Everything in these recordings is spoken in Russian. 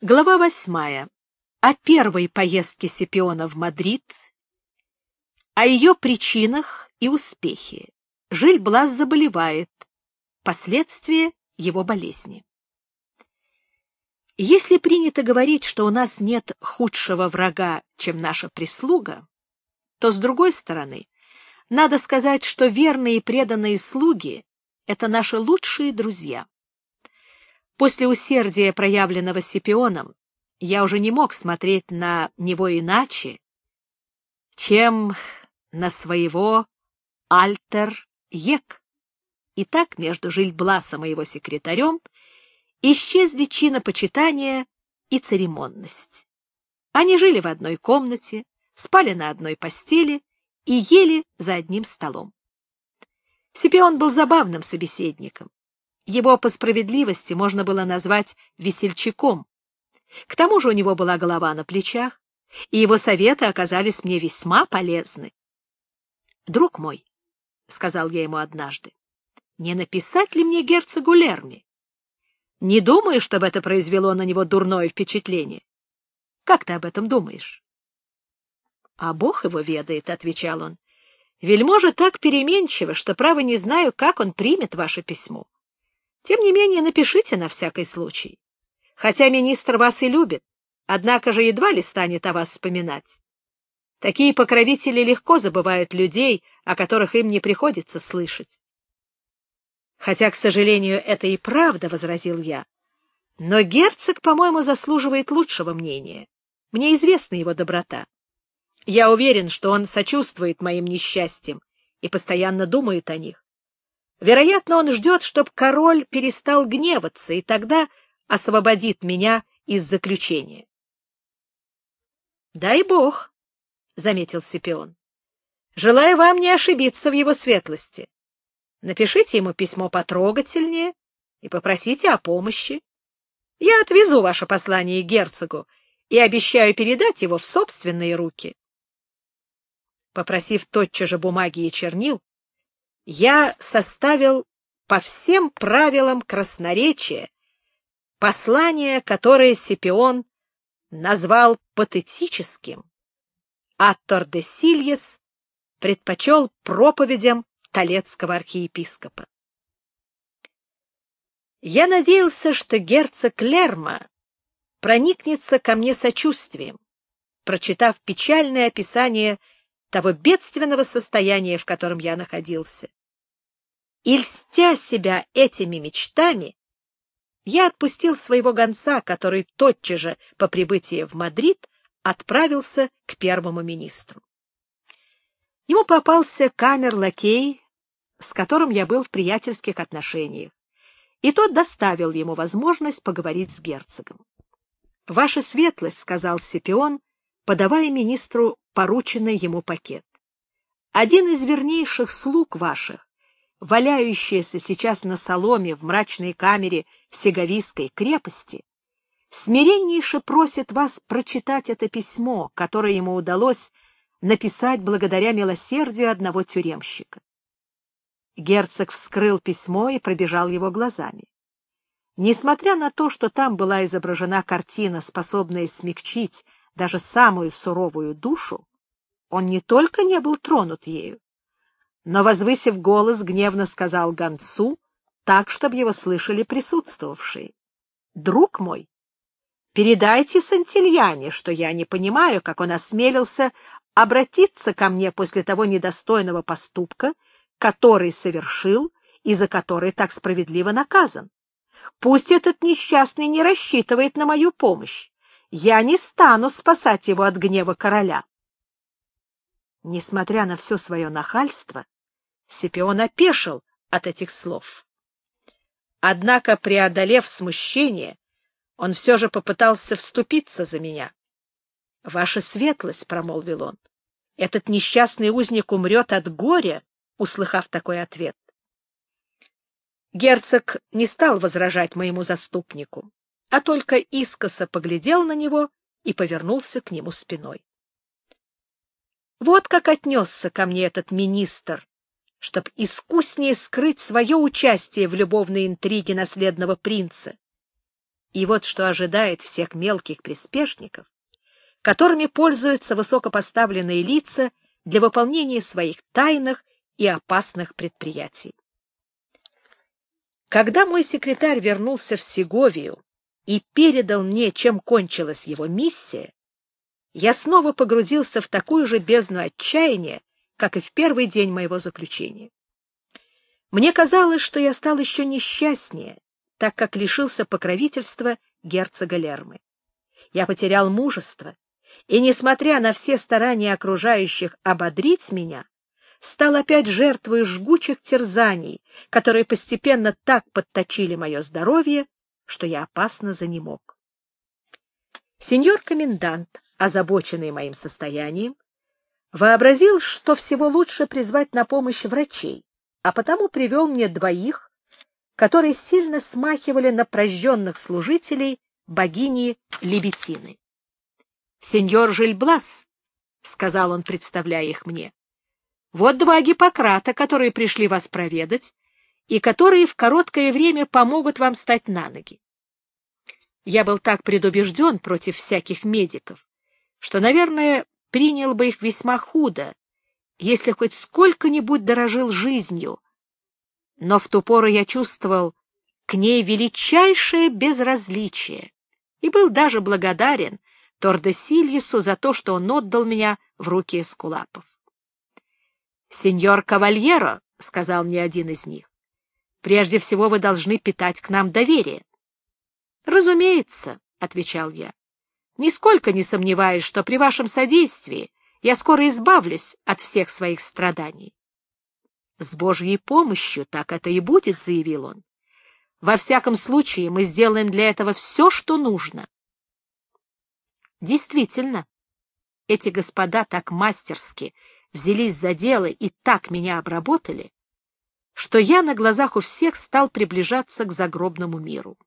Глава восьмая. О первой поездке Сипиона в Мадрид, о ее причинах и успехе. Жиль-Блас заболевает. Последствия его болезни. Если принято говорить, что у нас нет худшего врага, чем наша прислуга, то, с другой стороны, надо сказать, что верные и преданные слуги — это наши лучшие друзья. После усердия, проявленного Сипионом, я уже не мог смотреть на него иначе, чем на своего альтер-ек. И так между Жильбласом и его секретарем исчезли чинопочитание и церемонность. Они жили в одной комнате, спали на одной постели и ели за одним столом. Сипион был забавным собеседником. Его по справедливости можно было назвать весельчаком. К тому же у него была голова на плечах, и его советы оказались мне весьма полезны. «Друг мой», — сказал я ему однажды, — «не написать ли мне герцогу Лерми? Не думаю, чтобы это произвело на него дурное впечатление. Как ты об этом думаешь?» «А Бог его ведает», — отвечал он. «Вельможа так переменчиво, что, право, не знаю, как он примет ваше письмо. Тем не менее, напишите на всякий случай. Хотя министр вас и любит, однако же едва ли станет о вас вспоминать. Такие покровители легко забывают людей, о которых им не приходится слышать. Хотя, к сожалению, это и правда, — возразил я. Но герцог, по-моему, заслуживает лучшего мнения. Мне известна его доброта. Я уверен, что он сочувствует моим несчастьям и постоянно думает о них. Вероятно, он ждет, чтобы король перестал гневаться, и тогда освободит меня из заключения. — Дай бог, — заметил Сипион. — Желаю вам не ошибиться в его светлости. Напишите ему письмо потрогательнее и попросите о помощи. Я отвезу ваше послание герцогу и обещаю передать его в собственные руки. Попросив тотчас же бумаги и чернил, я составил по всем правилам красноречия послание, которое Сипион назвал патетическим, а Тордесильес предпочел проповедям Толецкого архиепископа. Я надеялся, что герцог Лерма проникнется ко мне сочувствием, прочитав печальное описание того бедственного состояния, в котором я находился. И, льстя себя этими мечтами, я отпустил своего гонца, который тотчас же по прибытии в Мадрид отправился к первому министру. Ему попался камер-лакей, с которым я был в приятельских отношениях, и тот доставил ему возможность поговорить с герцогом. — Ваша светлость, — сказал Сипион, подавая министру порученный ему пакет. — Один из вернейших слуг ваших валяющаяся сейчас на соломе в мрачной камере Сеговийской крепости, смиреннейше просит вас прочитать это письмо, которое ему удалось написать благодаря милосердию одного тюремщика. Герцог вскрыл письмо и пробежал его глазами. Несмотря на то, что там была изображена картина, способная смягчить даже самую суровую душу, он не только не был тронут ею, но, возвысив голос, гневно сказал гонцу, так, чтобы его слышали присутствовавшие. «Друг мой, передайте Сантильяне, что я не понимаю, как он осмелился обратиться ко мне после того недостойного поступка, который совершил и за который так справедливо наказан. Пусть этот несчастный не рассчитывает на мою помощь. Я не стану спасать его от гнева короля. Несмотря на все свое нахальство, Сипион опешил от этих слов. Однако, преодолев смущение, он все же попытался вступиться за меня. — Ваша светлость, — промолвил он, — этот несчастный узник умрет от горя, услыхав такой ответ. Герцог не стал возражать моему заступнику, а только искоса поглядел на него и повернулся к нему спиной. Вот как отнесся ко мне этот министр, чтобы искуснее скрыть свое участие в любовной интриге наследного принца. И вот что ожидает всех мелких приспешников, которыми пользуются высокопоставленные лица для выполнения своих тайных и опасных предприятий. Когда мой секретарь вернулся в Сеговию и передал мне, чем кончилась его миссия, я снова погрузился в такую же бездну отчаяния, как и в первый день моего заключения. Мне казалось, что я стал еще несчастнее, так как лишился покровительства герцога Лермы. Я потерял мужество, и, несмотря на все старания окружающих ободрить меня, стал опять жертвой жгучих терзаний, которые постепенно так подточили мое здоровье, что я опасно занемог. Сеньор-комендант, озабоченный моим состоянием, вообразил, что всего лучше призвать на помощь врачей, а потому привел мне двоих, которые сильно смахивали на прожженных служителей богини Лебетины. — Сеньор Жильблас, — сказал он, представляя их мне, — вот два Гиппократа, которые пришли вас проведать и которые в короткое время помогут вам стать на ноги. Я был так предубежден против всяких медиков, что, наверное, принял бы их весьма худо, если хоть сколько-нибудь дорожил жизнью. Но в ту пору я чувствовал к ней величайшее безразличие и был даже благодарен Тордесильесу за то, что он отдал меня в руки эскулапов. — Сеньор Кавальеро, — сказал мне один из них, — прежде всего вы должны питать к нам доверие. — Разумеется, — отвечал я, — нисколько не сомневаюсь, что при вашем содействии я скоро избавлюсь от всех своих страданий. — С Божьей помощью так это и будет, — заявил он. — Во всяком случае, мы сделаем для этого все, что нужно. Действительно, эти господа так мастерски взялись за дело и так меня обработали, что я на глазах у всех стал приближаться к загробному миру.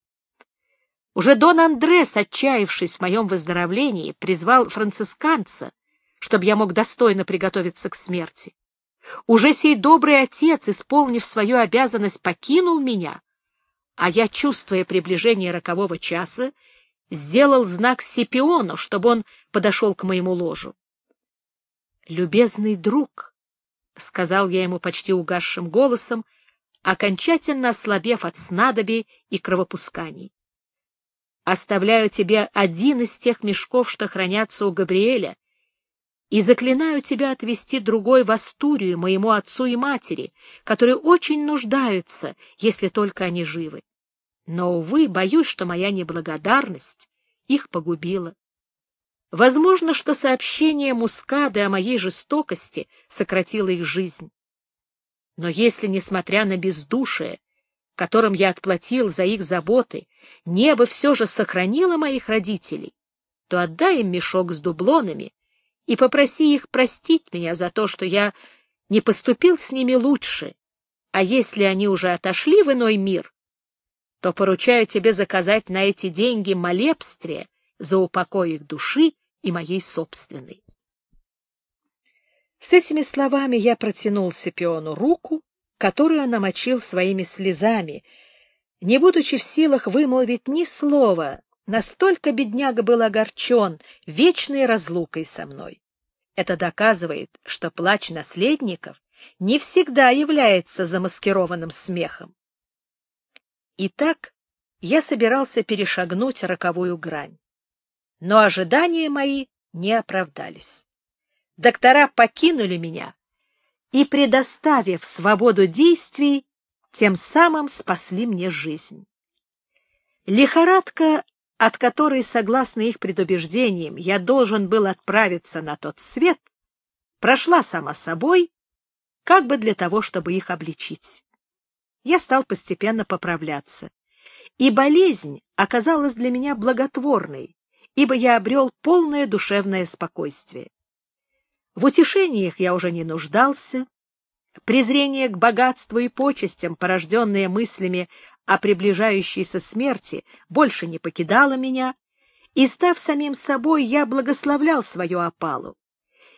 Уже Дон Андрес, отчаявшись в моем выздоровлении, призвал францисканца, чтобы я мог достойно приготовиться к смерти. Уже сей добрый отец, исполнив свою обязанность, покинул меня, а я, чувствуя приближение рокового часа, сделал знак Сипиону, чтобы он подошел к моему ложу. «Любезный друг», — сказал я ему почти угасшим голосом, окончательно ослабев от снадобий и кровопусканий. «Оставляю тебе один из тех мешков, что хранятся у Габриэля, и заклинаю тебя отвести другой в Астурию, моему отцу и матери, которые очень нуждаются, если только они живы. Но, увы, боюсь, что моя неблагодарность их погубила. Возможно, что сообщение Мускады о моей жестокости сократило их жизнь. Но если, несмотря на бездушие, которым я отплатил за их заботы, небо все же сохранило моих родителей, то отдай им мешок с дублонами и попроси их простить меня за то, что я не поступил с ними лучше, а если они уже отошли в иной мир, то поручаю тебе заказать на эти деньги молебствие за упокой их души и моей собственной. С этими словами я протянул Сепиону руку, которую намочил своими слезами, не будучи в силах вымолвить ни слова, настолько бедняга был огорчен вечной разлукой со мной. Это доказывает, что плач наследников не всегда является замаскированным смехом. Итак, я собирался перешагнуть роковую грань. Но ожидания мои не оправдались. Доктора покинули меня и, предоставив свободу действий, тем самым спасли мне жизнь. Лихорадка, от которой, согласно их предубеждениям, я должен был отправиться на тот свет, прошла сама собой, как бы для того, чтобы их обличить я стал постепенно поправляться. И болезнь оказалась для меня благотворной, ибо я обрел полное душевное спокойствие. В утешениях я уже не нуждался, презрение к богатству и почестям, порожденное мыслями о приближающейся смерти, больше не покидало меня, и, став самим собой, я благословлял свою опалу.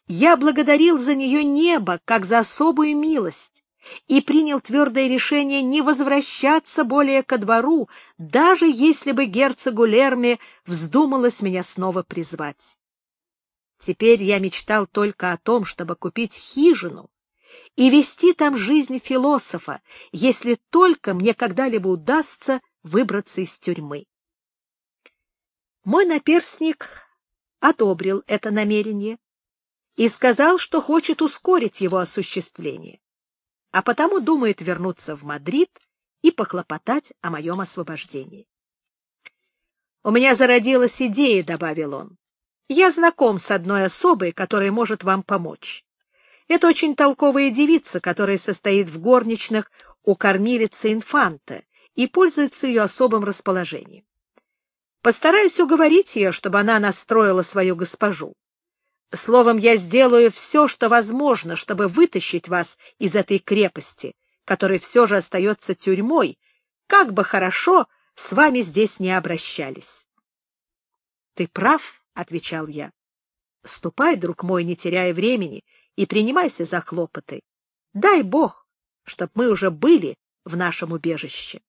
Я благодарил за нее небо, как за особую милость, и принял твердое решение не возвращаться более ко двору, даже если бы герцогу Лерме вздумалось меня снова призвать. Теперь я мечтал только о том, чтобы купить хижину и вести там жизнь философа, если только мне когда-либо удастся выбраться из тюрьмы. Мой наперсник одобрил это намерение и сказал, что хочет ускорить его осуществление а потому думает вернуться в Мадрид и похлопотать о моем освобождении. «У меня зародилась идея», — добавил он. «Я знаком с одной особой, которая может вам помочь. Это очень толковая девица, которая состоит в горничных у кормилицы инфанта и пользуется ее особым расположением. Постараюсь уговорить ее, чтобы она настроила свою госпожу. Словом, я сделаю все, что возможно, чтобы вытащить вас из этой крепости, которая все же остается тюрьмой, как бы хорошо с вами здесь не обращались. — Ты прав, — отвечал я. — Ступай, друг мой, не теряя времени, и принимайся за хлопоты. Дай Бог, чтоб мы уже были в нашем убежище.